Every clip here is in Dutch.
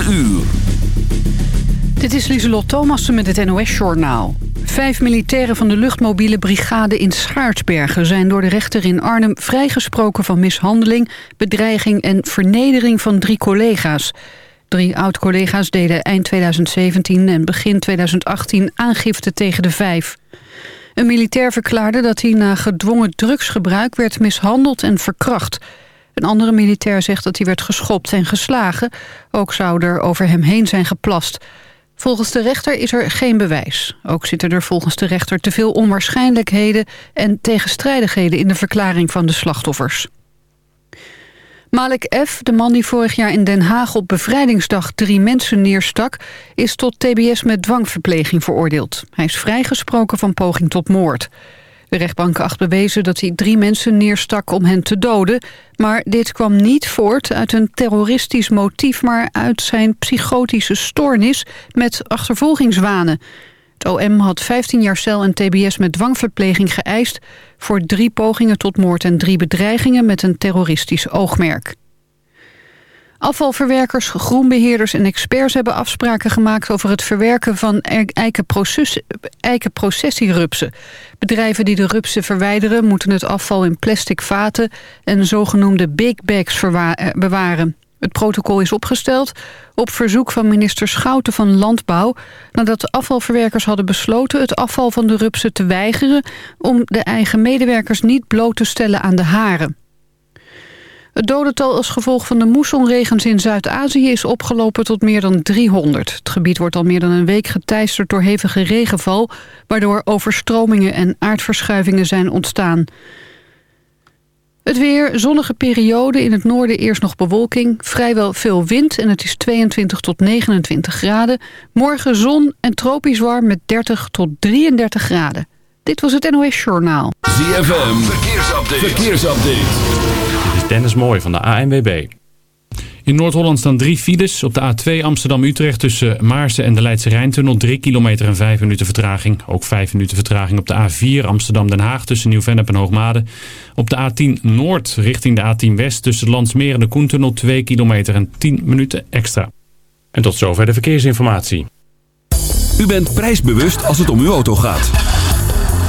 4 uur. Dit is Lieselot Thomassen met het NOS-journaal. Vijf militairen van de luchtmobiele brigade in Schaarsbergen... zijn door de rechter in Arnhem vrijgesproken van mishandeling... bedreiging en vernedering van drie collega's. Drie oud-collega's deden eind 2017 en begin 2018 aangifte tegen de vijf. Een militair verklaarde dat hij na gedwongen drugsgebruik... werd mishandeld en verkracht... Een andere militair zegt dat hij werd geschopt en geslagen. Ook zou er over hem heen zijn geplast. Volgens de rechter is er geen bewijs. Ook zitten er volgens de rechter te veel onwaarschijnlijkheden... en tegenstrijdigheden in de verklaring van de slachtoffers. Malik F., de man die vorig jaar in Den Haag op bevrijdingsdag drie mensen neerstak... is tot tbs met dwangverpleging veroordeeld. Hij is vrijgesproken van poging tot moord. De rechtbank acht bewezen dat hij drie mensen neerstak om hen te doden. Maar dit kwam niet voort uit een terroristisch motief... maar uit zijn psychotische stoornis met achtervolgingswanen. Het OM had 15 jaar cel en tbs met dwangverpleging geëist... voor drie pogingen tot moord en drie bedreigingen met een terroristisch oogmerk. Afvalverwerkers, groenbeheerders en experts hebben afspraken gemaakt over het verwerken van eikenprocessierupsen. Bedrijven die de rupsen verwijderen moeten het afval in plastic vaten en zogenoemde big bags eh, bewaren. Het protocol is opgesteld op verzoek van minister Schouten van Landbouw... nadat de afvalverwerkers hadden besloten het afval van de rupsen te weigeren... om de eigen medewerkers niet bloot te stellen aan de haren. Het dodental als gevolg van de moessonregens in Zuid-Azië is opgelopen tot meer dan 300. Het gebied wordt al meer dan een week geteisterd door hevige regenval... waardoor overstromingen en aardverschuivingen zijn ontstaan. Het weer, zonnige periode, in het noorden eerst nog bewolking... vrijwel veel wind en het is 22 tot 29 graden. Morgen zon en tropisch warm met 30 tot 33 graden. Dit was het NOS Journaal. ZFM, verkeersupdate. verkeersupdate. Dennis Mooi van de ANWB. In Noord-Holland staan drie files. Op de A2 Amsterdam-Utrecht tussen Maarsen en de Leidse Rijntunnel. 3 kilometer en 5 minuten vertraging. Ook 5 minuten vertraging op de A4 Amsterdam-Den Haag tussen Nieuw-Vennep en Hoogmade. Op de A10 Noord richting de A10 West tussen Landsmeer en de Koentunnel. 2 kilometer en 10 minuten extra. En tot zover de verkeersinformatie. U bent prijsbewust als het om uw auto gaat.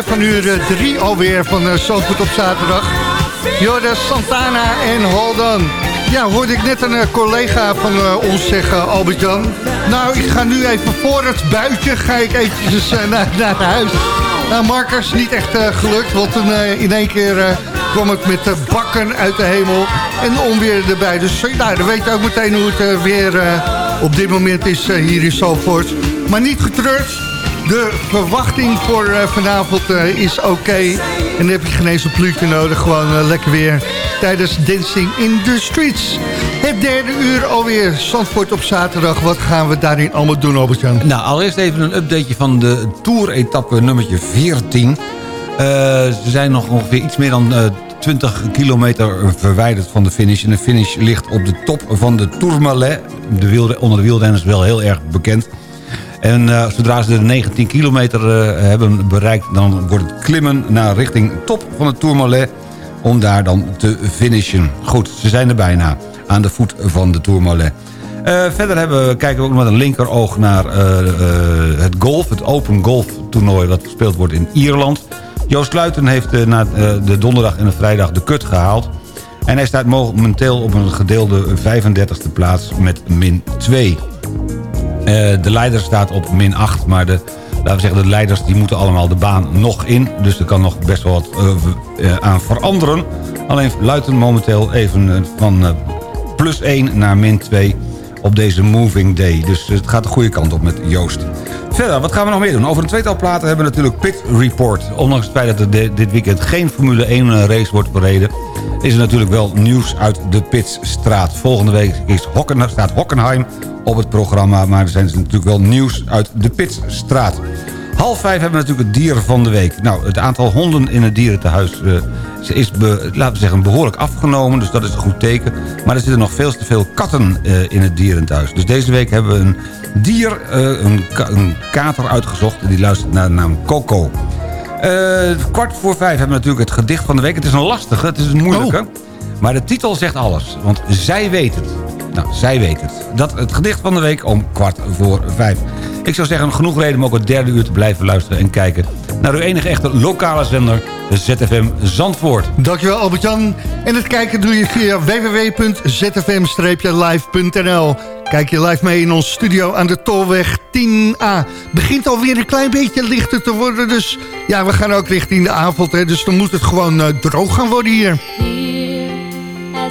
Van uur 3 alweer van uh, Zandvoort op zaterdag. Jorda Santana en Hold On. Ja, hoorde ik net een uh, collega van ons zeggen, Albert-Jan. Nou, ik ga nu even voor het buitje, ga ik eventjes naar, naar huis. Nou, Marcus, niet echt gelukt, want in één keer kwam het met de bakken uit de hemel en onweer erbij. Dus nou, dan weet je ook meteen hoe het weer op dit moment is hier in Zandvoort. Maar niet getreurd, de verwachting voor uh, vanavond uh, is oké. En dan heb je geen eens een pluutje nodig. Gewoon uh, lekker weer tijdens Dancing in the Streets. Het derde uur alweer. Zandvoort op zaterdag. Wat gaan we daarin allemaal doen, Albert-Jan? Nou, allereerst even een updateje van de Tour-etappe nummertje 14. ze zijn nog ongeveer iets meer dan 20 kilometer verwijderd van de finish. En de finish ligt op de top van de Tourmalet. De wilde, onder de wielrenners wel heel erg bekend. En uh, zodra ze de 19 kilometer uh, hebben bereikt... dan wordt het klimmen naar richting top van het Tourmalet... om daar dan te finishen. Goed, ze zijn er bijna aan de voet van de Tourmalet. Uh, verder hebben, kijken we ook met een linkeroog naar het golf. Het Open Golf toernooi dat gespeeld wordt in Ierland. Joost Luiten heeft na de donderdag en de vrijdag de kut gehaald. En hij staat momenteel op een gedeelde 35e plaats met min 2. Uh, de leider staat op min 8, maar de, laten we zeggen, de leiders die moeten allemaal de baan nog in. Dus er kan nog best wel wat uh, uh, aan veranderen. Alleen Luiten momenteel even van plus 1 naar min 2 op deze moving day. Dus het gaat de goede kant op met Joost. Verder, wat gaan we nog meer doen? Over een tweetal platen hebben we natuurlijk Pit Report. Ondanks het feit dat er dit weekend geen Formule 1 race wordt bereden... is er natuurlijk wel nieuws uit de Pitstraat. Volgende week is Hocken, staat Hockenheim op het programma... maar er zijn natuurlijk wel nieuws uit de Pitstraat. Half vijf hebben we natuurlijk het dier van de week. Nou, het aantal honden in het dierentehuis uh, is, be, laten we zeggen, behoorlijk afgenomen. Dus dat is een goed teken. Maar er zitten nog veel te veel katten uh, in het dierentehuis. Dus deze week hebben we een dier, uh, een, een, kater uitgezocht. En die luistert naar de naam Coco. kwart voor vijf hebben we natuurlijk het gedicht van de week. Het is een lastige, het is een moeilijke. Oh. Maar de titel zegt alles. Want zij weet het. Nou, zij weet het. Dat het gedicht van de week om kwart voor vijf. Ik zou zeggen, genoeg reden om ook het derde uur te blijven luisteren... en kijken naar uw enige echte lokale zender, de ZFM Zandvoort. Dankjewel Albert-Jan. En het kijken doe je via www.zfm-live.nl. Kijk je live mee in ons studio aan de Tolweg 10A. Begint alweer een klein beetje lichter te worden, dus ja, we gaan ook richting de avond. Hè, dus dan moet het gewoon uh, droog gaan worden hier.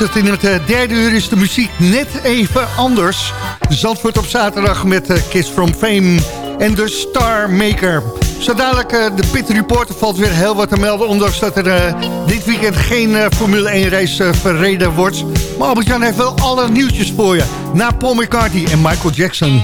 altijd in het eh, derde uur is de muziek net even anders. Zandvoort op zaterdag met eh, Kiss from Fame en de Star Maker. Zo dadelijk eh, de Pit Reporter valt weer heel wat te melden... ondanks dat er dit weekend geen Formule 1 race verreden wordt. Maar Albert-Jan heeft wel alle nieuwtjes voor je. Na Paul McCartney en Michael Jackson.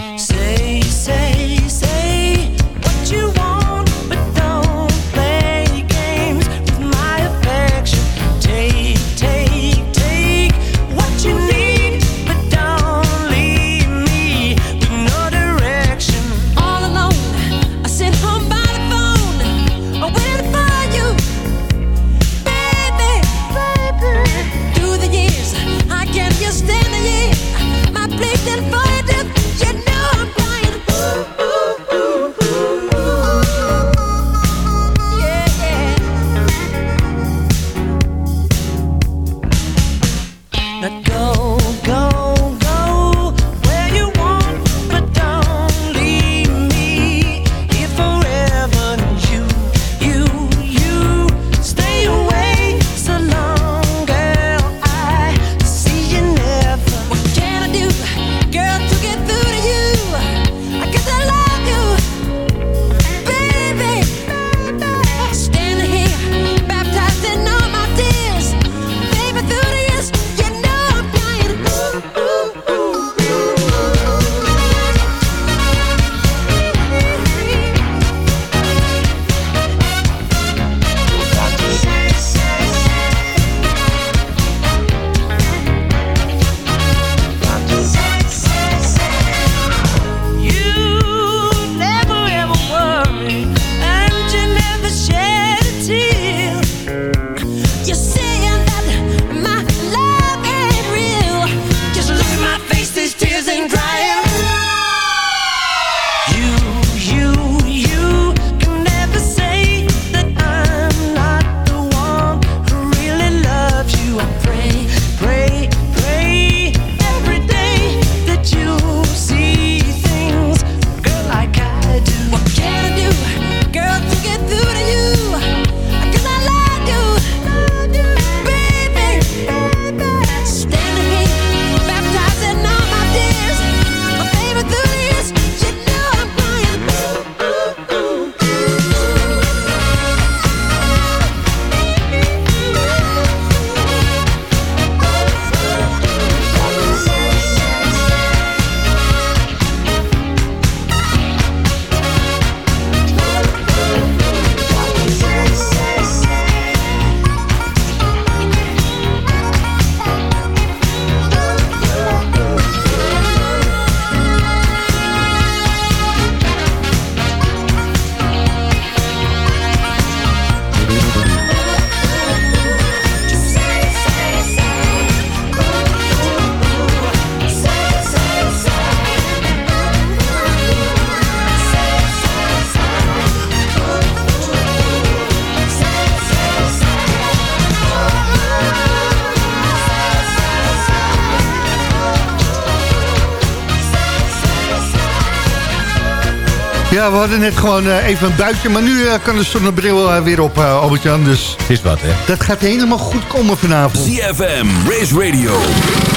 Ja, we hadden net gewoon eh, even een buitje, maar nu eh, kan de zonnebril eh, weer op, uh, Albert-Jan. Dus Is wat, hè? dat gaat helemaal goed komen vanavond. ZFM, Race Radio,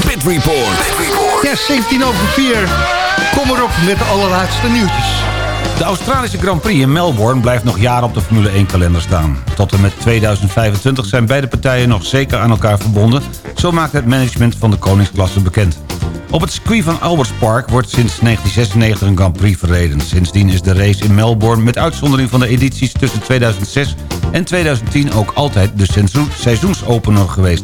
Pit Report. Ja, 17 over 4. Kom erop met de allerlaatste nieuwtjes. De Australische Grand Prix in Melbourne blijft nog jaren op de Formule 1-kalender staan. Tot en met 2025 zijn beide partijen nog zeker aan elkaar verbonden. Zo maakt het management van de koningsklasse bekend. Op het circuit van Alberts Park wordt sinds 1996 een Grand Prix verreden. Sindsdien is de race in Melbourne met uitzondering van de edities tussen 2006 en 2010 ook altijd de seizoen- seizoensopener geweest.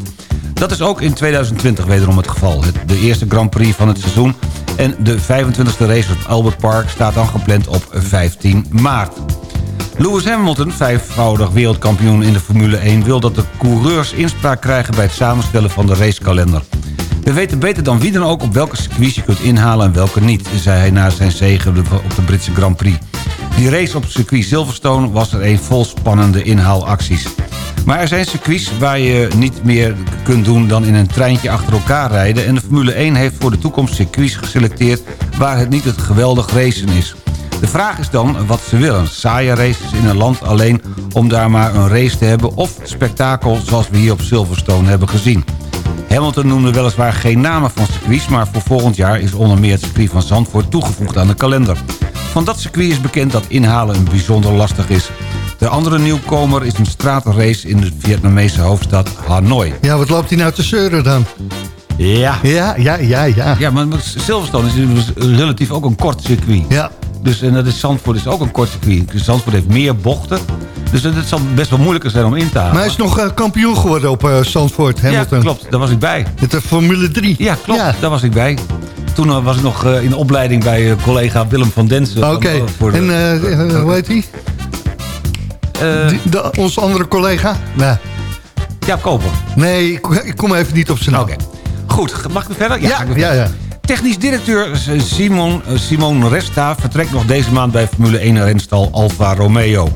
Dat is ook in 2020 wederom het geval. De eerste Grand Prix van het seizoen en de 25e race op Albert Park staat dan gepland op 15 maart. Lewis Hamilton, vijfvoudig wereldkampioen in de Formule 1... wil dat de coureurs inspraak krijgen bij het samenstellen van de racekalender. We weten beter dan wie dan ook op welke circuits je kunt inhalen en welke niet... zei hij na zijn zege op de- op de Britse Grand Prix. Die race op circuit Silverstone was er een vol spannende inhaalacties. Maar er zijn circuits waar je niet meer kunt doen dan in een treintje achter elkaar rijden... en de Formule 1 heeft voor de toekomst circuits geselecteerd... waar het niet het geweldig racen is. De vraag is dan wat ze willen. Saaie races in een land alleen om daar maar een race te hebben... of spektakel zoals we hier op Silverstone hebben gezien. Hamilton noemde weliswaar geen namen van circuits... maar voor volgend jaar is onder meer het circuit van Zandvoort toegevoegd aan de kalender. Van dat circuit is bekend dat inhalen een bijzonder lastig is. De andere nieuwkomer is een stratenrace in de Vietnamese hoofdstad Hanoi. Ja, wat loopt hij nou te zeuren dan? Ja. Ja, ja, ja, ja. Ja, maar Silverstone is dus relatief ook een kort circuit. Ja. Dus en dat is Zandvoort is ook een kort circuit. Dus Zandvoort heeft meer bochten. Dus het zal best wel moeilijker zijn om in te halen. Maar hij is nog eh, kampioen geworden op Zandvoort, Hamilton. Ja, klopt. Daar was ik bij. Met de Formule 3. Ja, klopt. Daar was ik bij. Toen eh, was ik nog in de opleiding bij collega Willem van Densen. Oké. Voor de- En hoe heet hij? Onze andere collega? Nee. Ja, Koper. Nee, ik, kom even niet op zijn naam. Oké. Goed, mag ik verder? Ja, ga ik ja, ja. Technisch directeur Simon, Simon Resta vertrekt nog deze maand bij Formule 1 renstal Alfa Romeo.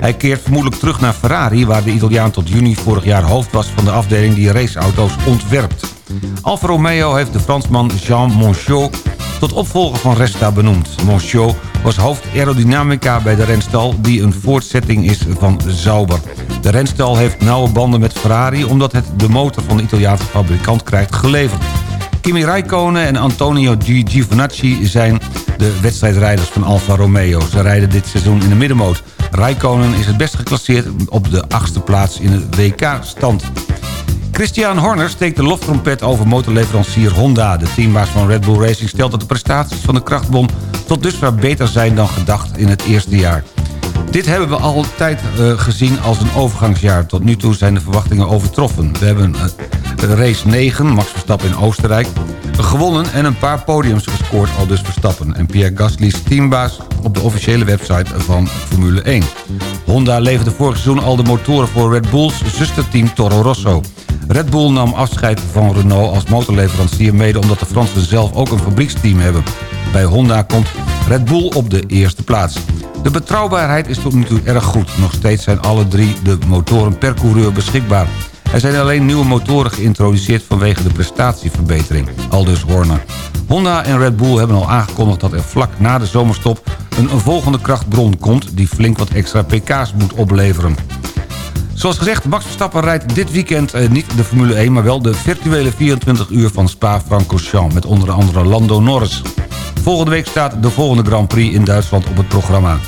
Hij keert vermoedelijk terug naar Ferrari... waar de Italiaan tot juni vorig jaar hoofd was van de afdeling die raceauto's ontwerpt. Alfa Romeo heeft de Fransman Jean Monchot tot opvolger van Resta benoemd. Monchot was hoofd aerodynamica bij de renstal... die een voortzetting is van Sauber. De renstal heeft nauwe banden met Ferrari... omdat het de motor van de Italiaanse fabrikant krijgt geleverd. Kimi Räikkönen en Antonio Gi- Giovinazzi zijn de wedstrijdrijders van Alfa Romeo. Ze rijden dit seizoen in de middenmoot. Räikkönen is het best geclasseerd op de achtste plaats in de WK-stand. Christian Horner steekt de loftrompet over motorleverancier Honda. De teambaas van Red Bull Racing stelt dat de prestaties van de krachtbom... tot dusver beter zijn dan gedacht in het eerste jaar. Dit hebben we altijd eh, gezien als een overgangsjaar. Tot nu toe zijn de verwachtingen overtroffen. We hebben eh, race 9, Max Verstappen in Oostenrijk, gewonnen... en een paar podiums gescoord, al dus Verstappen. En Pierre Gasly is teambaas op de officiële website van Formule 1. Honda leverde vorig seizoen al de motoren voor Red Bull's zusterteam Toro Rosso. Red Bull nam afscheid van Renault als motorleverancier mede... omdat de Fransen zelf ook een fabrieksteam hebben. Bij Honda komt Red Bull op de eerste plaats. De betrouwbaarheid is tot nu toe erg goed. Nog steeds zijn alle drie de motoren per coureur beschikbaar. Er zijn alleen nieuwe motoren geïntroduceerd vanwege de prestatieverbetering. Aldus Horner. Honda en Red Bull hebben al aangekondigd dat er vlak na de zomerstop... een, volgende krachtbron komt die flink wat extra pk's moet opleveren. Zoals gezegd, Max Verstappen rijdt dit weekend eh, niet de Formule 1... maar wel de virtuele 24 uur van Spa-Francorchamps... met onder andere Lando Norris. Volgende week staat de volgende Grand Prix in Duitsland op het programma.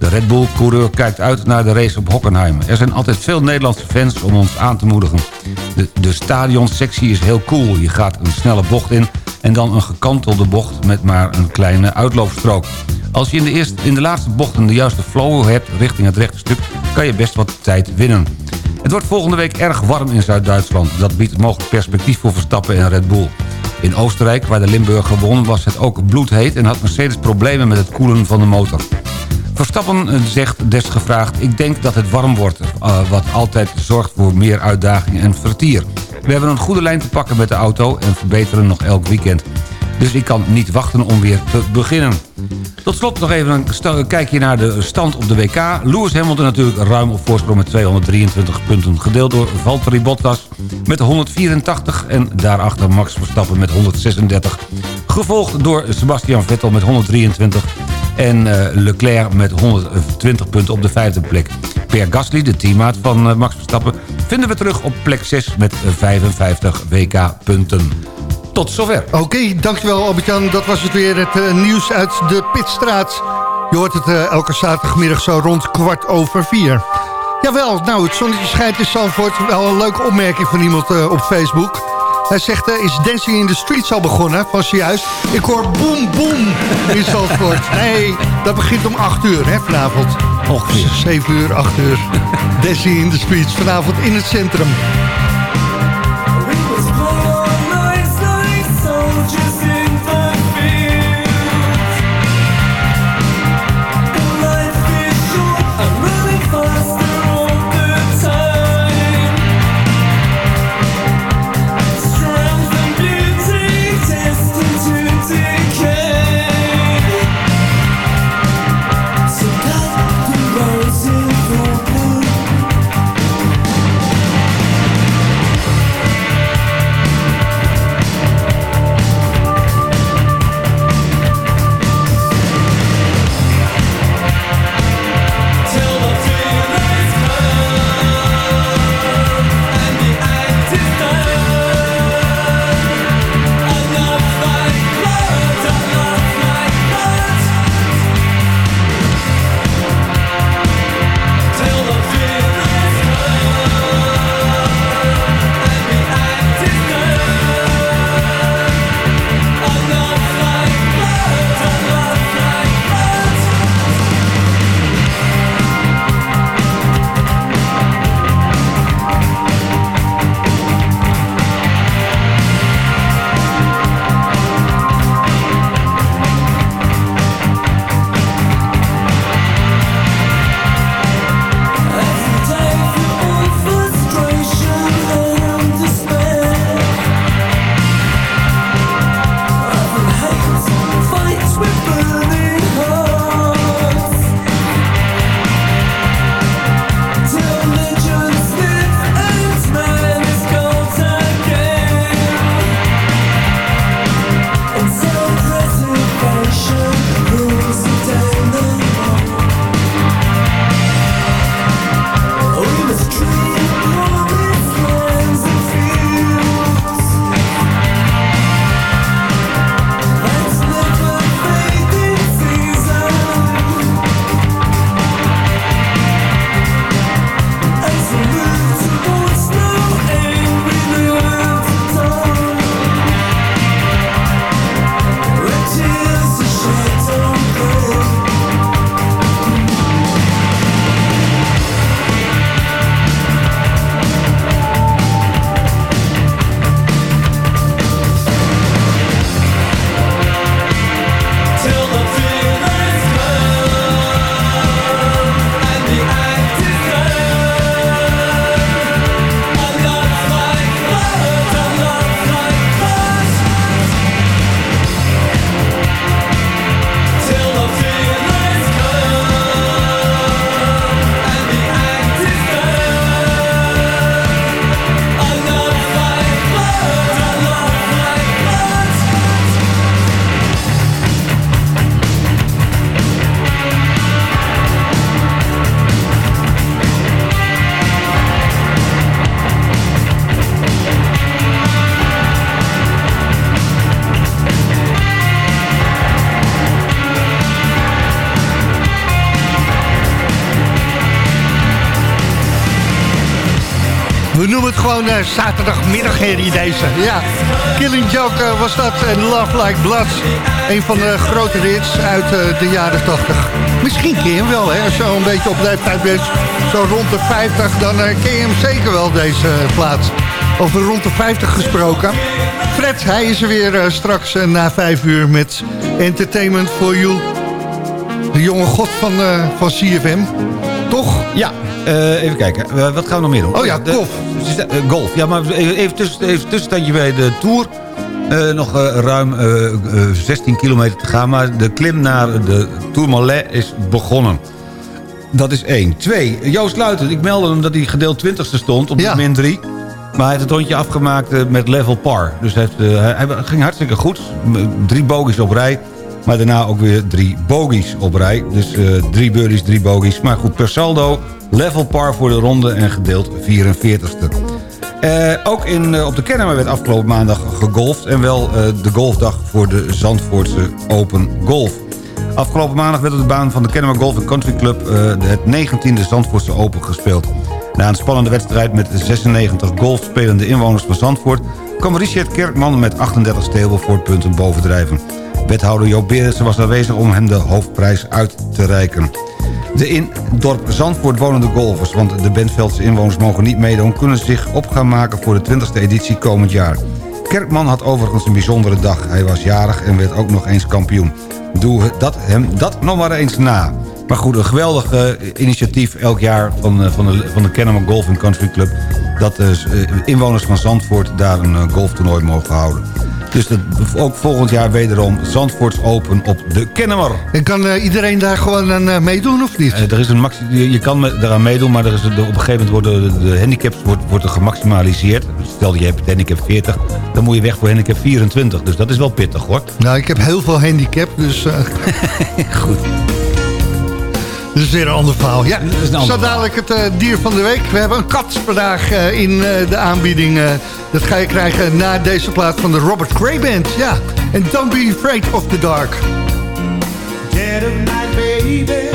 De Red Bull-coureur kijkt uit naar de race op Hockenheim. Er zijn altijd veel Nederlandse fans om ons aan te moedigen. De, de stadionsectie is heel cool. Je gaat een snelle bocht in en dan een gekantelde bocht met maar een kleine uitloopstrook. Als je in de, eerste, in de laatste bochten de juiste flow hebt richting het rechte stuk... kan je best wat tijd winnen. Het wordt volgende week erg warm in Zuid-Duitsland. Dat biedt mogelijk perspectief voor Verstappen en Red Bull. In Oostenrijk, waar de Limburger won, was het ook bloedheet... en had Mercedes problemen met het koelen van de motor. Verstappen eh, zegt desgevraagd... ik denk dat het warm wordt, eh, wat altijd zorgt voor meer uitdaging en vertier. We hebben een goede lijn te pakken met de auto... en verbeteren nog elk weekend. Dus ik kan niet wachten om weer te beginnen. Tot slot nog even een kijkje naar de stand op de WK. Lewis Hamilton natuurlijk ruim op voorsprong met 223 punten. Gedeeld door Valtteri Bottas met 184 en daarachter Max Verstappen met 136. Gevolgd door Sebastian Vettel met 123 en eh, Leclerc met 120 punten op de vijfde plek. Pierre Gasly, de teammaat van eh, Max Verstappen... vinden we terug op plek 6 met eh, 55 WK-punten. Tot zover. Oké, dankjewel Albert-Jan. Dat was het weer, het eh, nieuws uit de Pitstraat. Je hoort het elke zaterdagmiddag zo rond kwart over vier. Jawel, nou, het zonnetje schijnt in Zandvoort. Wel een leuke opmerking van iemand op Facebook. Hij zegt, eh, is Dancing in the Streets al begonnen? Van zojuist. Ik hoor boem, boem in Zandvoort. Nee, dat begint om 8 uur hè, vanavond. Ongeveer. 7 uur, 8 uur. Dancing in the Streets, vanavond in het centrum. Gewoon eh, zaterdagmiddagherrie deze. Ja, Killing Joke eh, was dat en Love Like Blood. Een van de grote hits uit eh, de jaren 80. Misschien ken je hem wel, hè, als je al een beetje op leeftijd bent. Zo rond de 50, dan ken je hem zeker wel, deze plaats. Over rond de 50 gesproken. Fred, hij is er weer straks na 5 uur met Entertainment for You. De jonge god van, van CFM. Toch? Ja, eh, even kijken. Eh, wat gaan we nog meer doen? Oh ja, de- golf. eh, golf. Ja, maar even, even, tussen, even tussenstandje bij de Tour. Nog ruim eh, eh, 16 kilometer te gaan. Maar de klim naar de Tourmalet is begonnen. Dat is één. Twee, Joost Luiten. Ik meldde hem dat hij gedeeld 20ste stond op de min 3. Maar hij heeft het rondje afgemaakt met level par. Dus hij, heeft, hij, ging hartstikke goed. Drie bogies op rij. Maar daarna ook weer drie bogies op rij. Dus eh, drie birdies, drie bogies. Maar goed, per saldo level par voor de ronde en gedeeld 44ste. Eh, ook in, eh, op de Kennemer werd afgelopen maandag gegolfd. En wel de golfdag voor de Zandvoortse Open Golf. Afgelopen maandag werd op de baan van de Kennemer Golf Country Club... het 19e Zandvoortse Open gespeeld. Na een spannende wedstrijd met 96 golfspelende inwoners van Zandvoort... kwam Richard Kerkman met 38 punten bovendrijven. Wethouder Joop Berensen was aanwezig om hem de hoofdprijs uit te reiken. De in dorp Zandvoort wonende golfers, want de Bentveldse inwoners mogen niet meedoen... kunnen zich op gaan maken voor de 20e editie komend jaar. Kerkman had overigens een bijzondere dag. Hij was jarig en werd ook nog eens kampioen. Doe dat hem dat nog maar eens na. Maar goed, een geweldig eh, initiatief elk jaar van, eh, van, de, van de Kennemer Golf Country Club... dat de eh, inwoners van Zandvoort daar een golftoernooi mogen houden. Dus dat, ook volgend jaar wederom Zandvoorts Open op de Kennemer. En kan eh, iedereen daar gewoon aan eh, meedoen of niet? Eh, er is een maxi je, je kan eraan meedoen, maar er is, op een gegeven moment worden de, de handicaps wordt, wordt er gemaximaliseerd. Stel je hebt handicap 40, dan moet je weg voor handicap 24. Dus dat is wel pittig hoor. Nou, ik heb heel veel handicap, dus... Goed. Dat is weer een ander verhaal. Ja, is een ander zo dadelijk het eh, dier van de week. We hebben een kat vandaag eh, in eh, de aanbieding. dat ga je krijgen na deze plaat van de Robert Cray Band. Ja, en Don't Be Afraid of the Dark. Dead of night, baby,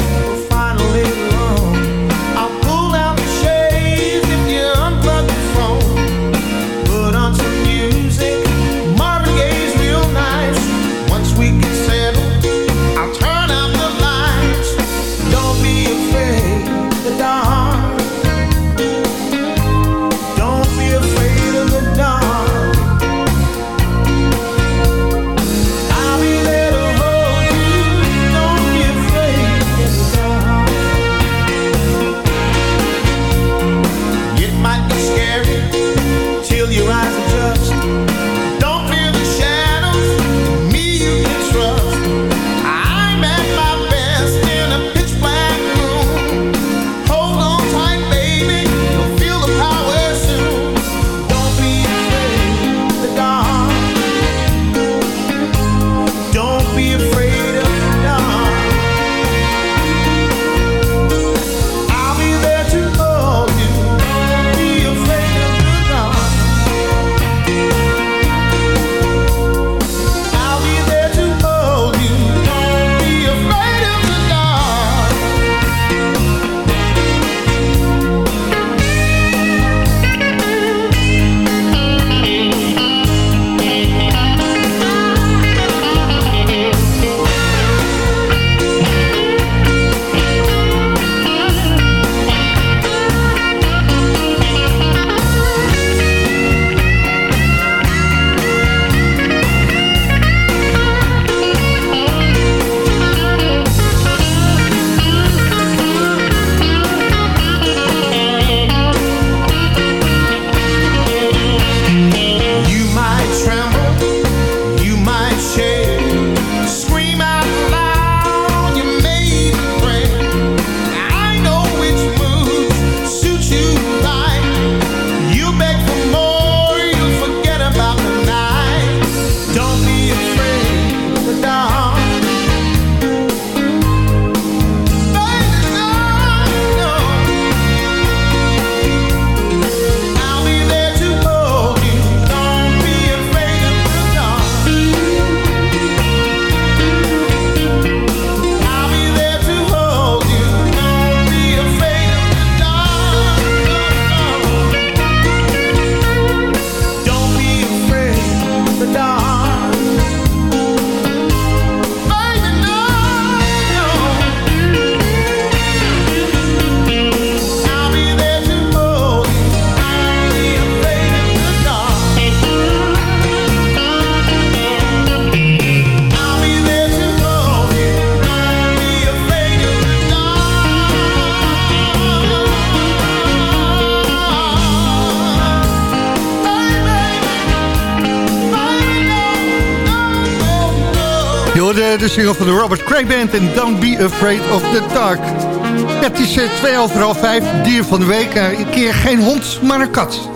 de single van de Robert Cray Band en Don't Be Afraid of the Dark. Het is twee over half vijf, dier van de week. Eh, een keer geen hond, maar een kat.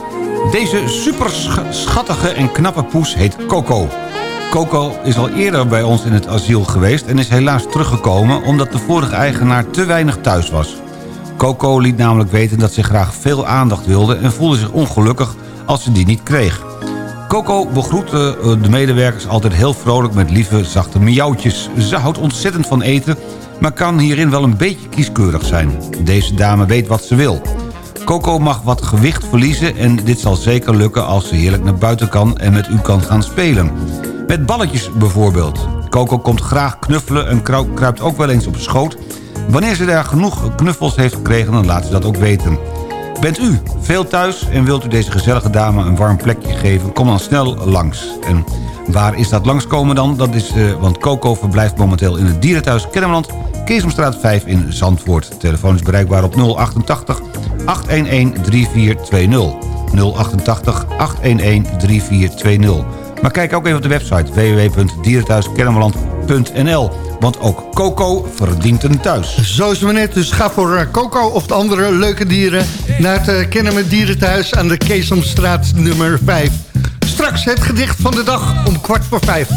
Deze super schattige en knappe poes heet Coco. Coco is al eerder bij ons in het asiel geweest... en is helaas teruggekomen omdat de vorige eigenaar te weinig thuis was. Coco liet namelijk weten dat ze graag veel aandacht wilde... en voelde zich ongelukkig als ze die niet kreeg. Coco begroette eh, de medewerkers altijd heel vrolijk met lieve, zachte miauwtjes. Ze houdt ontzettend van eten, maar kan hierin wel een beetje kieskeurig zijn. Deze dame weet wat ze wil. Coco mag wat gewicht verliezen en dit zal zeker lukken als ze heerlijk naar buiten kan en met u kan gaan spelen. Met balletjes bijvoorbeeld. Coco komt graag knuffelen en kruipt ook wel eens op schoot. Wanneer ze daar genoeg knuffels heeft gekregen, dan laat ze dat ook weten. Bent u veel thuis en wilt u deze gezellige dame een warm plekje geven... kom dan snel langs. En waar is dat langskomen dan? Dat is, eh, want Coco verblijft momenteel in het dierenthuis Kennemerland... Keesomstraat 5 in Zandvoort. Telefoon is bereikbaar op 088 811 3420. 088 811 3420. Maar kijk ook even op de website www.dierenthuiskennemerland.nl. Want ook Coco verdient een thuis. Zo is het net, dus ga voor eh, Coco of de andere leuke dieren... naar het uh, Kennemer Dierenthuis aan de Keesomstraat nummer 5. Straks het gedicht van de dag om kwart voor vijf.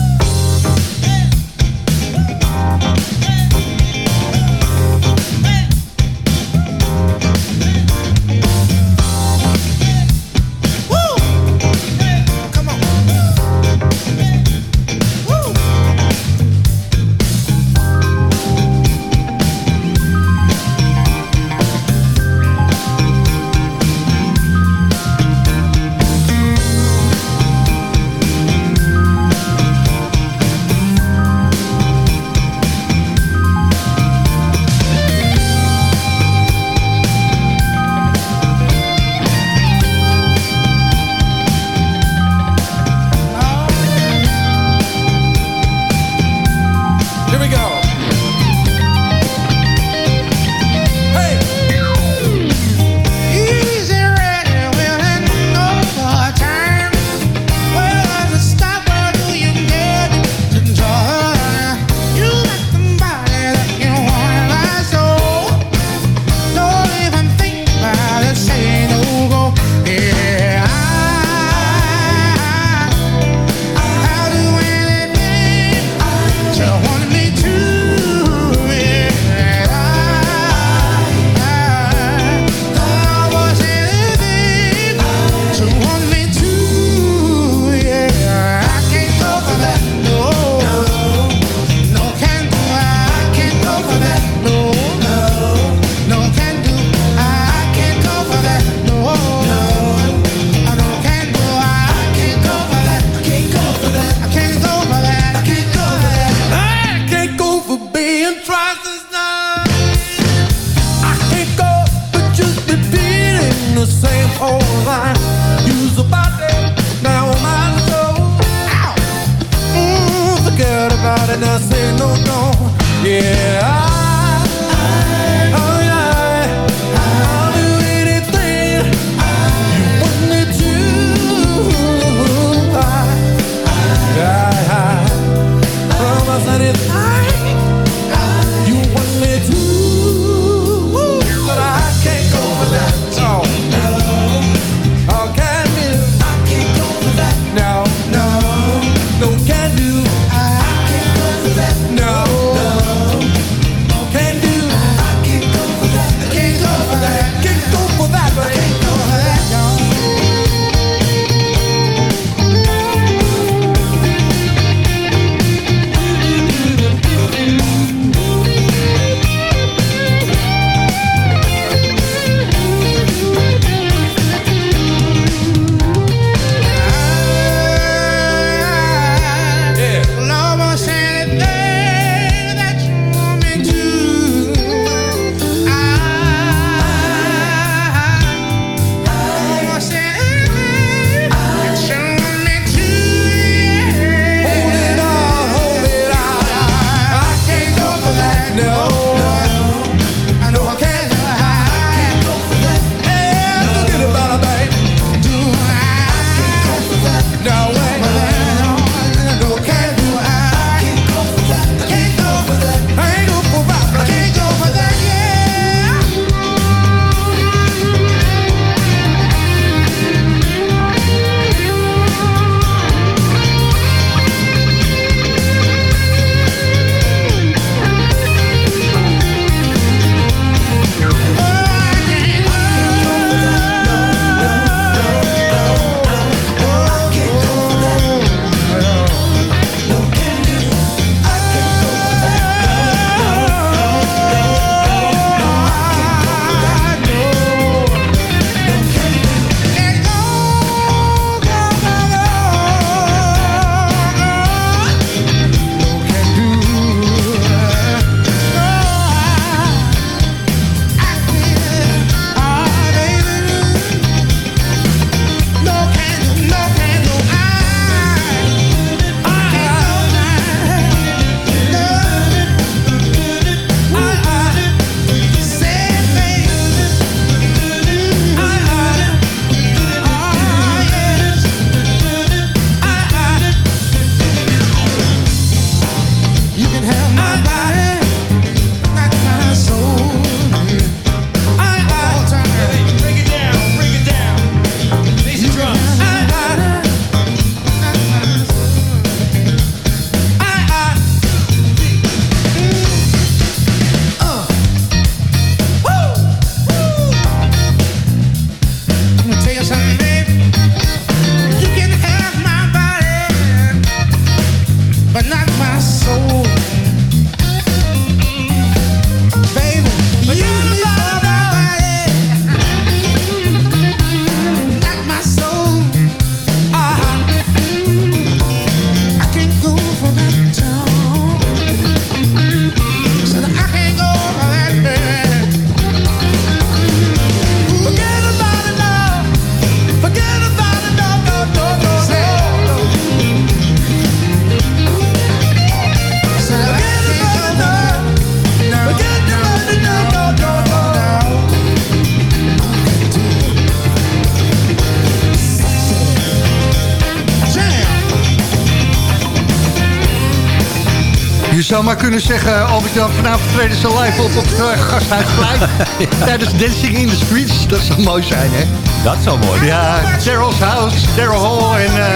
Zou maar kunnen zeggen, Albert-Jan, vanavond treden ze live op op het uh, Gasthuisplein. Tijdens Dancing in the Streets. Dat zou mooi zijn, hè? Dat zou mooi Ja, Daryl's House, Daryl Hall en uh,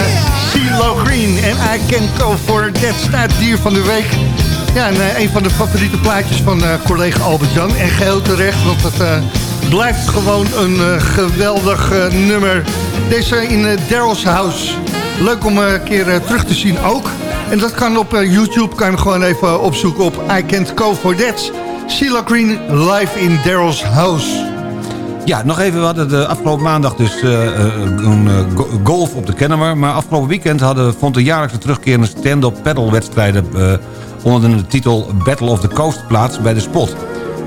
CeeLo Green. En I Can Go For That staat dier van de week. Ja, en eh, een van de favoriete plaatjes van eh, collega Albert-Jan. En geheel terecht, want het eh, blijft gewoon een eh, geweldig eh, nummer. Deze in eh, Daryl's House. Leuk om eh, een keer eh, terug te zien ook. En dat kan op eh, YouTube, kan je gewoon even opzoeken op I Can't Go For That. CeeLo Green live in Daryl's House. Ja, nog even, we hadden de afgelopen maandag dus eh, eh, een go- golf op de Kennemer. Maar afgelopen weekend hadden, vond de jaarlijkse terugkerende stand-up paddle-wedstrijden... eh, onder de titel Battle of the Coast plaats bij de Spot.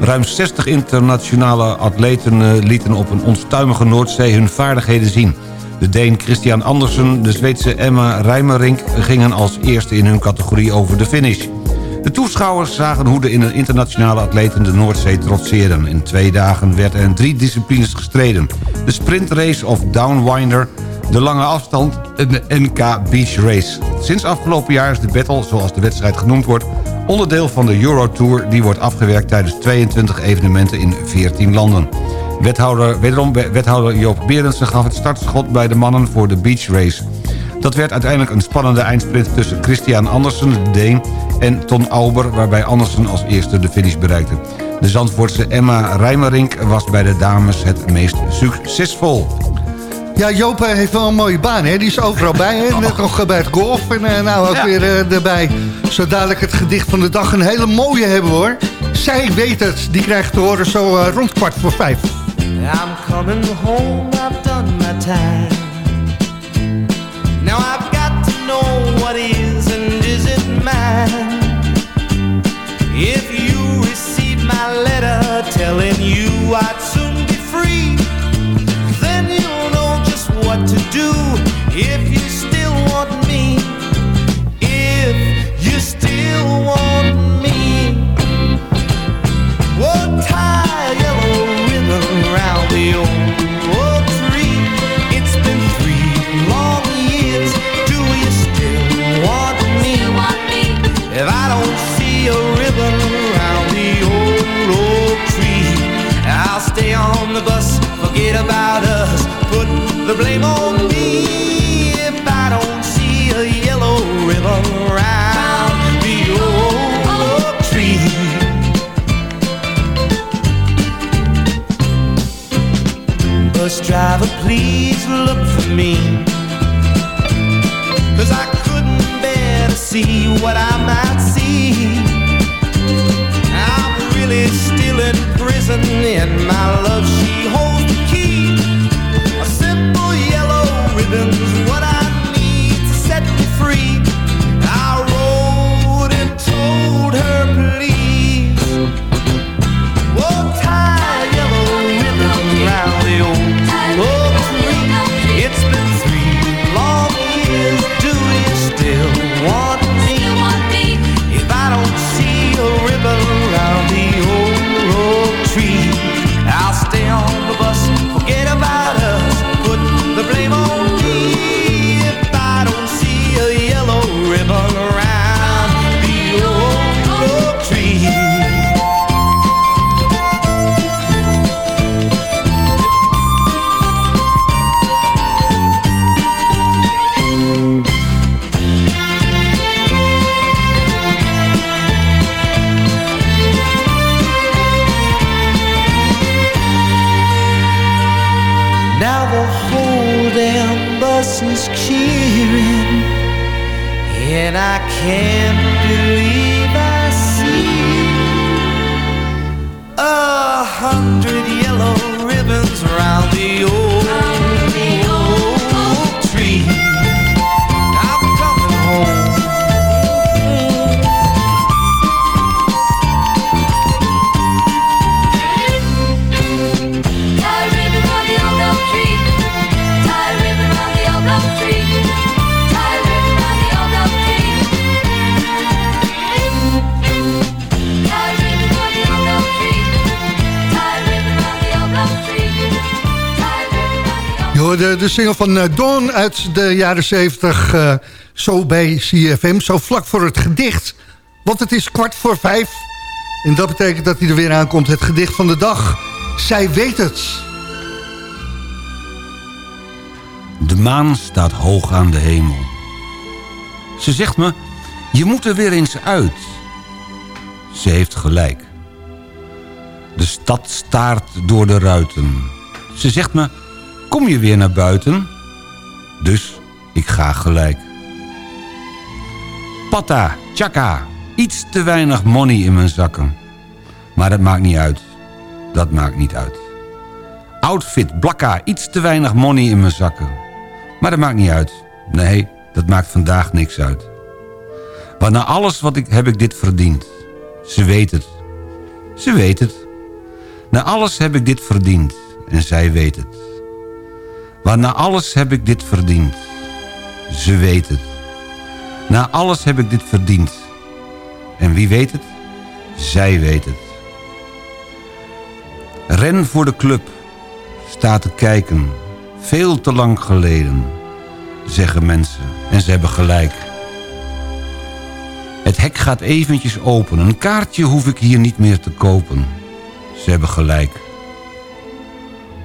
Ruim 60 internationale atleten lieten op een onstuimige Noordzee hun vaardigheden zien. De Deen Christian Andersen, de Zweedse Emma Rijmerink... gingen als eerste in hun categorie over de finish. De toeschouwers zagen hoe de in- internationale atleten de Noordzee trotseerden. In twee dagen werd er drie disciplines gestreden. De sprintrace of downwinder, de lange afstand en de NK Beach Race. Sinds afgelopen jaar is de battle, zoals de wedstrijd genoemd wordt... onderdeel van de Eurotour die wordt afgewerkt tijdens 22 evenementen in 14 landen. Wethouder, wederom wethouder Joop Berendsen gaf het startschot bij de mannen voor de Beach Race. Dat werd uiteindelijk een spannende eindsprint tussen Christian Andersen, de Deen... en Ton Auber, waarbij Andersen als eerste de finish bereikte. De Zandvoortse Emma Rijmerink was bij de dames het meest succesvol. Ja, Joop eh, heeft wel een mooie baan, hè? Die is overal bij, hè? Net nog eh, bij het golf en eh, nou ook Ja. weer erbij. Zo dadelijk het gedicht van de dag een hele mooie hebben, hoor. Zij weet het, die krijgt te horen zo eh, rond kwart voor vijf. I'm coming home, I've done my time. Now I've got to know what is and isn't mine. If you receive my letter telling you I'd Bus driver, please look for me. Cause I couldn't bear to see what I might see. I'm really still in prison, and my love, she can't believe I see a hundred yellow de single van eh, Dawn uit de jaren 70, eh, zo bij CFM, zo vlak voor het gedicht. Want het is kwart voor vijf. En dat betekent dat hij er weer aankomt, het gedicht van de dag. Zij weet het. De maan staat hoog aan de hemel. Ze zegt me, je moet er weer eens uit. Ze heeft gelijk. De stad staart door de ruiten. Ze zegt me, kom je weer naar buiten? Dus ik ga gelijk. Pata, tjaka, iets te weinig money in mijn zakken. Maar dat maakt niet uit. Dat maakt niet uit. Outfit, blakka, iets te weinig money in mijn zakken. Maar dat maakt niet uit. Nee, dat maakt vandaag niks uit. Want na alles wat ik heb ik dit verdiend. Ze weet het. Ze weet het. Na alles heb ik dit verdiend. En zij weet het. Want na alles heb ik dit verdiend. Ze weet het. Na alles heb ik dit verdiend. En wie weet het? Zij weet het. Ren voor de club. Sta te kijken. Veel te lang geleden. Zeggen mensen. En ze hebben gelijk. Het hek gaat eventjes open. Een kaartje hoef ik hier niet meer te kopen. Ze hebben gelijk.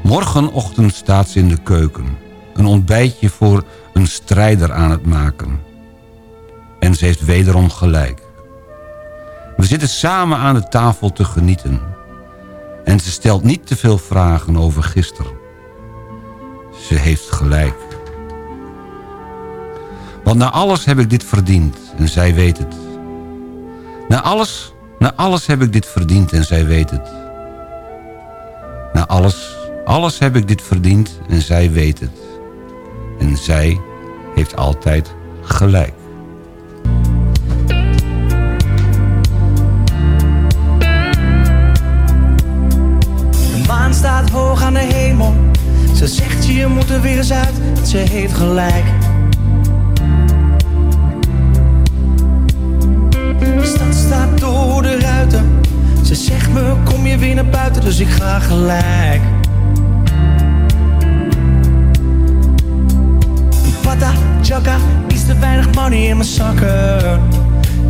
Morgenochtend staat ze in de keuken. Een ontbijtje voor een strijder aan het maken. En ze heeft wederom gelijk. We zitten samen aan de tafel te genieten. En ze stelt niet te veel vragen over gisteren. Ze heeft gelijk. Want na alles heb ik dit verdiend en zij weet het. Na alles, na alles heb ik dit verdiend en zij weet het. Na alles, alles heb ik dit verdiend en zij weet het. En zij heeft altijd gelijk. De maan staat hoog aan de hemel. Ze zegt je moet er weer eens uit. Ze heeft gelijk. De stad staat door de ruiten. Ze zegt me kom je weer naar buiten, dus ik ga gelijk. Pata, chaka, iets te weinig money in mijn zakken.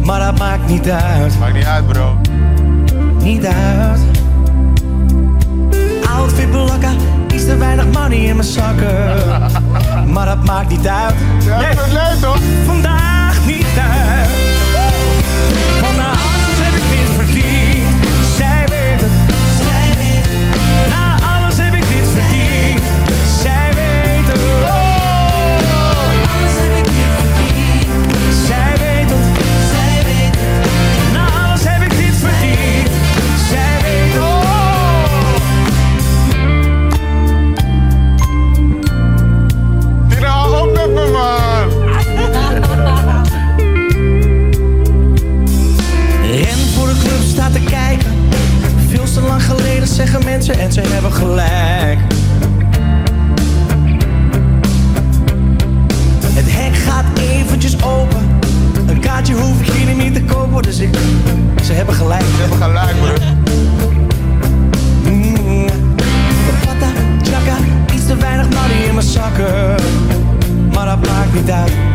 Maar dat maakt niet uit. Maakt niet uit, bro. Niet uit. Outfit blakka, iets te weinig money in mijn zakken. Maar dat maakt niet uit. Ja, dat is leuk, toch? Vandaag niet uit. Te kijken. Veel te lang geleden zeggen mensen en ze hebben gelijk. Het hek gaat eventjes open. Een kaartje hoef ik hier niet te kopen, dus ik... Ze hebben gelijk. Ze hebben gelijk, bro. Mm. Pata, chaka, iets te weinig money in mijn zakken. Maar dat maakt niet uit.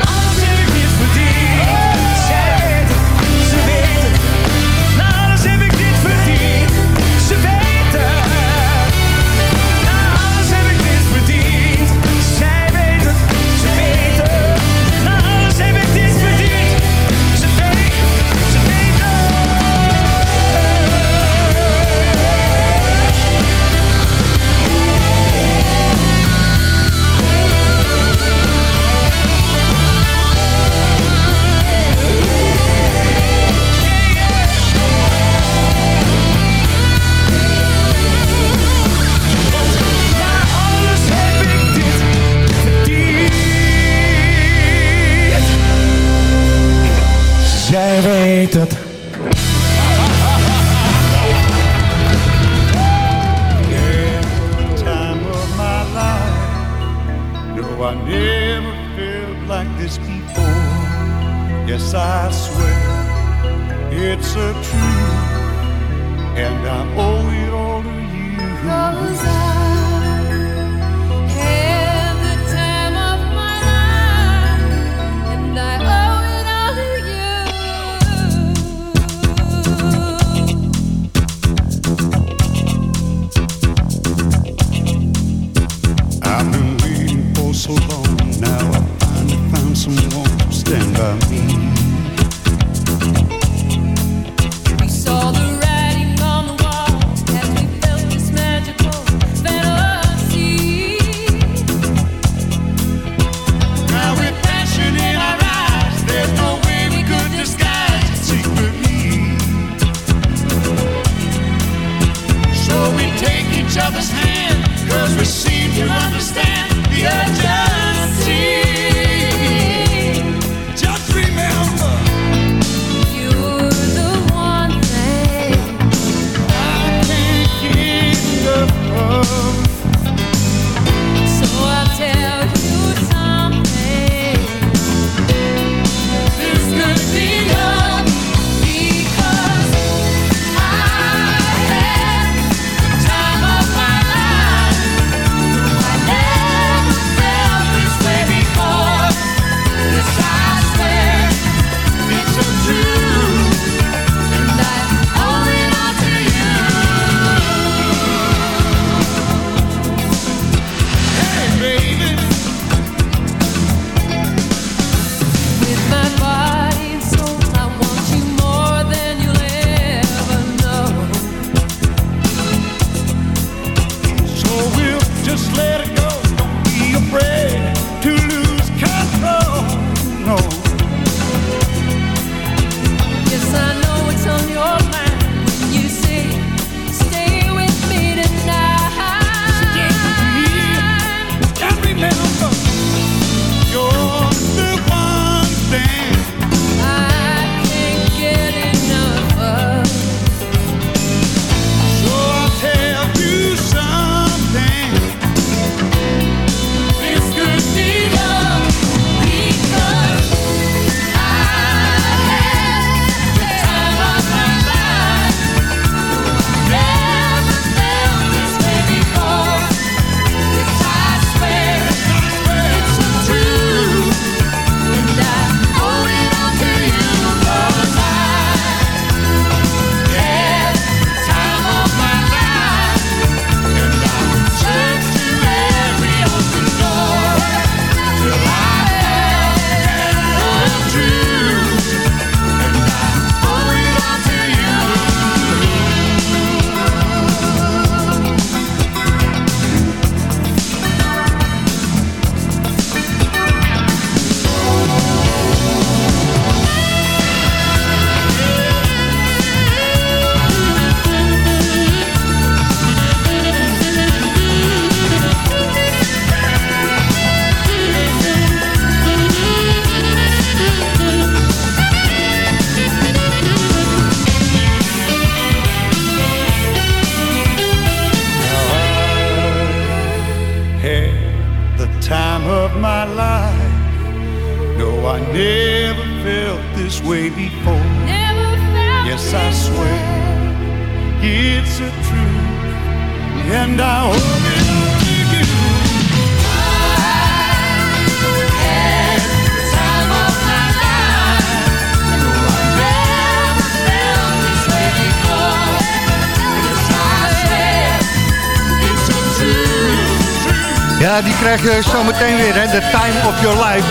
Krijg je zo meteen weer, hè. The Time of Your Life.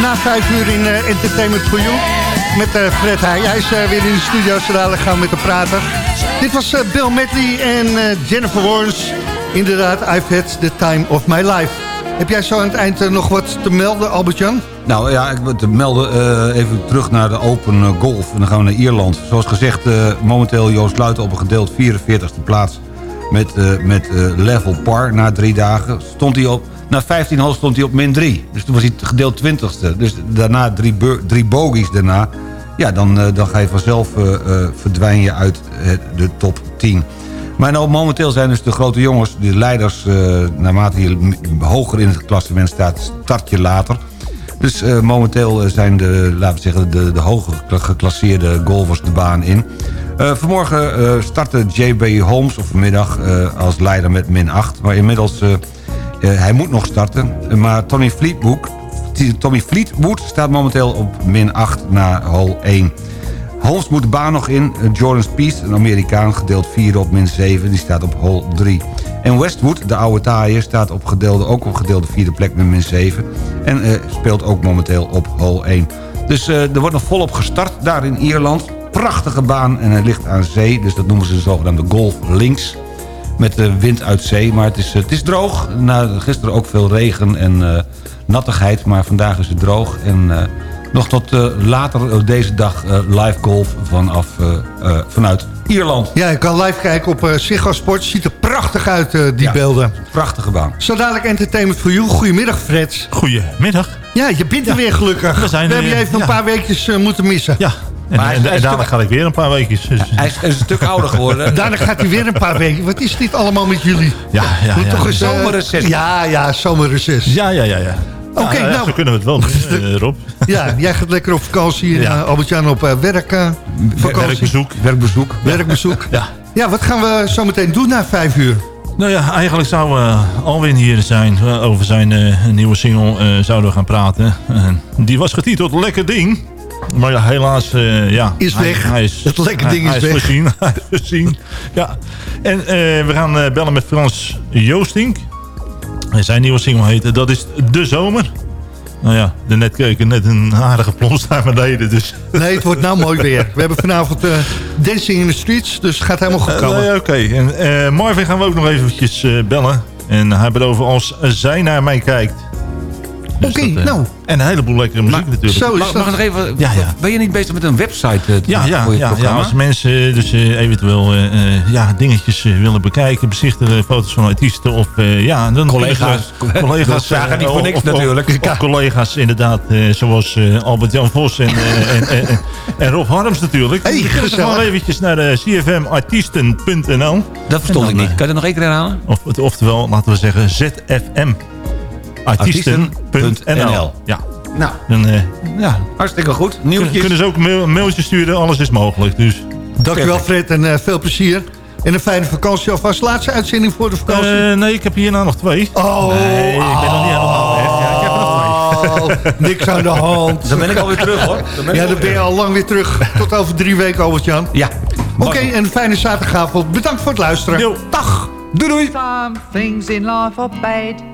Na vijf uur in eh, Entertainment for You. Met eh, Fred Heij. Hij is eh, weer in de studio, zo dadelijk gaan met hem praten. Dit was Bill Medley en Jennifer Warnes. Inderdaad, I've had the time of my life. Heb jij zo aan het eind nog wat te melden, Albert-Jan? Nou ja, ik wil te melden, even terug naar de Open Golf. En dan gaan we naar Ierland. Zoals gezegd, momenteel Joost Luiten op een gedeeld 44e plaats. Met, met level par na drie dagen. Stond hij op, na 15 hol stond hij op min 3. Dus toen was hij gedeeld 20ste. Dus daarna drie, drie bogies daarna. Ja, dan, eh, dan ga je vanzelf eh, eh, verdwijn je uit de top 10. Maar nou, momenteel zijn dus de grote jongens, de leiders... naarmate je hoger in het klassement staat, start je later. Dus momenteel zijn de, laten we zeggen, de, de hoger geclasseerde golfers de baan in. Vanmorgen startte J.B. Holmes, of vanmiddag, als leider met min 8. Maar inmiddels, hij moet nog starten. Eh, maar Tommy Fleetwood, Tommy Fleetwood staat momenteel op min 8 na hole 1. Holmes moet de baan nog in. Eh, Jordan Spieth, een Amerikaan, gedeeld 4 op min 7. Die staat op hole 3. En Westwood, de oude taaier, staat op gedeelde, ook op gedeelde vierde plek met min 7. En eh, speelt ook momenteel op hole 1. Dus eh, er wordt nog volop gestart daar in Ierland. Prachtige baan en hij ligt aan zee. Dus dat noemen ze de zogenaamde golf links. Met de wind uit zee. Maar het is, het is droog. Na gisteren ook veel regen en eh, nattigheid. Maar vandaag is het droog. En eh, nog tot eh, later deze dag eh, live golf vanaf, eh, eh, vanuit Ierland. Ja, je kan live kijken op uh, Ziggo Sport. Ziet er prachtig uit, eh, die beelden. Prachtige baan. Zo dadelijk Entertainment for You. Goedemiddag, Fred. Goedemiddag. Ja, je bent er weer gelukkig. We zijn er hebben je weer, even ja. een paar weekjes moeten missen. Ja. En, Maar hij is- en, daarna ga ik weer een paar weekjes. Dus, Hij is, een stuk ouder geworden. Daarna gaat hij weer een paar weken. Wat is dit allemaal met jullie? ja, ja, Moet ja. toch eens, eh, Zomerreces. Ja, ja, zomerreces. ja, ja, ja, ja. Oké, ja, nou. Zo kunnen we het wel doen, eh, Rob. Ja, jij gaat lekker op vakantie. Ja. Ja. Albert-Jan op eh, werk, eh, vakantie. Werkbezoek. Werkbezoek. Werkbezoek. Ja. Ja, wat gaan we zo meteen doen na vijf uur? Nou ja, eigenlijk zou eh, Alwin hier zijn. eh, over zijn eh, nieuwe single eh, zouden we gaan praten. En die was getiteld Lekker Ding. Maar ja, helaas... eh, ja, Is weg. Hij is, Het lekker hij- ding is hij weg. Voorzien, hij is voorzien. Ja. En eh, we gaan eh, bellen met Frans Joostink. Zijn nieuwe single heet Dat is De Zomer. Nou ja, de net keken net een aardige plons naar beneden. Dus. Nee, het wordt nou mooi weer. We hebben vanavond Dancing in the Streets, dus het gaat helemaal goed komen. nee, Oké, en Marvin gaan we ook nog eventjes bellen. En hij over als zij naar mij kijkt. Dus Oké, dat, eh, nou. En een heleboel lekkere muziek natuurlijk. Zo is Mag, nog even... Ja, ja. Ben je niet bezig met een website eh, te Ja, maken ja, voor je ja, ja, programma? als mensen eh, dus eventueel ja, dingetjes willen bekijken, bezichtigen, foto's van artiesten of eh, ja, dan Collega's. collega's zagen eh, niet voor niks of- natuurlijk. Of, of collega's inderdaad, eh, zoals eh, Albert-Jan Vos en, en, en, en Rob Harms natuurlijk. Hey, gezellig. gewoon eventjes naar uh, cfmartiesten.nl. Dat verstond ik niet. Kan je dat nog één keer herhalen? Of, oftewel, laten we zeggen, ZFM. Artiesten.nl. Ja. Nou, Dan, eh, ja. hartstikke goed. Nieuwtjes. kunnen ze ook een mail, een mailtje sturen, alles is mogelijk. Dus. Dankjewel Fred en eh, veel plezier. En een fijne vakantie alvast. Laatste uitzending voor de vakantie. Eh, nee, ik heb hierna nog twee. oh, Nee, ik ben nog niet helemaal weg. Ja, ik heb er nog twee. oh, niks aan de hand. Dan ben ik alweer terug hoor. Dan ben ik Ja, dan ben je al lang weer terug. Tot over drie weken, Albert-Jan. Ja. Oké, en een fijne zaterdagavond. Bedankt voor het luisteren. Yo. Dag. Doei doei. Some things in life are bad.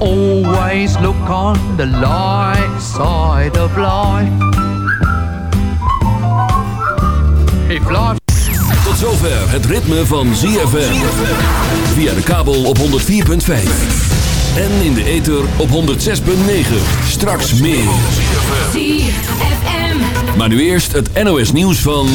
Always look on the light side of life. If life Tot zover het ritme van ZFM. Via de kabel op 104.5. En in de ether op 106.9. Straks meer. Maar nu eerst het NOS nieuws van...